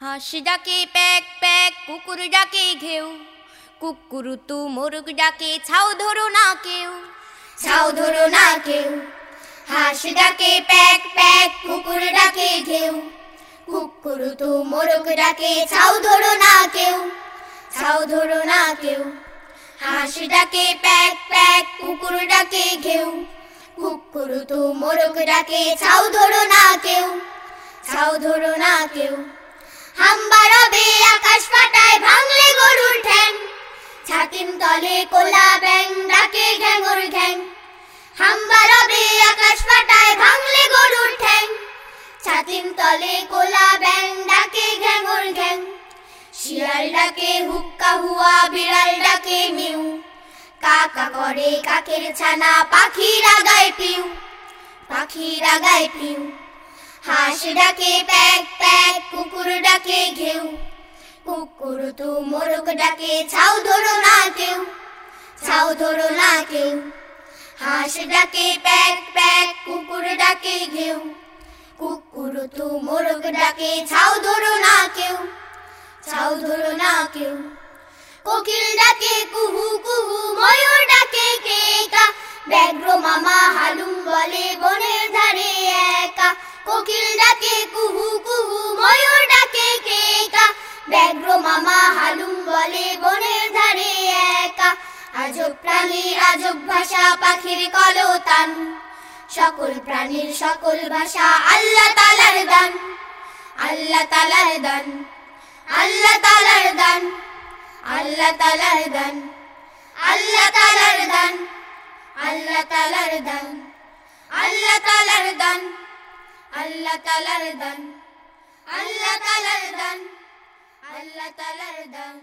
হাঁস ডাকে, pack pack, কুকুর ডাকে, ঘেউ। কুকুর তু মোরগ ডাকে, ছাউ ধরো না কেউ। ছাউ ধরো না কেউ। হাঁস ডাকে, প্যাক প্যাক, কুকুর ডাকে, ঘেউ। কুকুর তু মোরগ ডাকে, ছাউ ধরো না কেউ। ছাউ ধরো না কেউ। হাঁস ডাকে, প্যাক প্যাক, কুকুর ডাকে, ঘেউ। কুকুর তু মোরগ ডাকে, ছাউ ধরো না কেউ। ছাউ ধরো না কেউ। হাম্বা রবে আকাশ ফাটায় ভাঙলে গরুর ঠ্যাং। ছাতিম তলে কোলা ব্যাং ডাকে ঘ্যাঙর ঘ্যাং। হাম্বা রবে আকাশ ফাটায় ভাঙলে গরুর ঠ্যাং। ছাতিম তলে কোলা ব্যাং ডাকে ঘ্যাঙর ঘ্যাং। শিয়াল ডাকে, হুক্কা হুয়া, বিড়াল ডাকে মিউ। কাকা করে কাকের ছানা পাখি রাগায় পিউ। পাখি রাগায় পিউ। হাঁস ডাকে প্যাক কুকুর ডাকে ঘেউ। কুকুর তু মোরগ ডাকে ছাউ ধরো না কেউ। ছাউ ধরো না কেউ। হাঁস ডাকে, প্যাক প্যাক, কুকুর ডাকে ঘেউ। কুকুর তু মোরগ ডাকে ছাউ ধরো না কেউ। ছাউ ধরো না কেউ। কোকিল ডাকে, কুহু কুহু, ময়ূর ডাকে, কেকা। ব্যাঘ্র মামা হালুম বলে, বনের ধারে একা। কোকিল ডাকে, কুহু আজব প্রাণী আজব ভাষা পাখির কলতান সকল প্রাণীর সকল ভাষা আল্লাহ তালার দান আল্লাহ তালার দান আল্লাহ তালার দান আল্লাহ তালার দান আল্লাহ তালার দান আল্লাহ তালার দান আল্লাহ তালার দান আল্লাহ তালার দান আল্লাহ তালার দান আল্লাহ তালার দান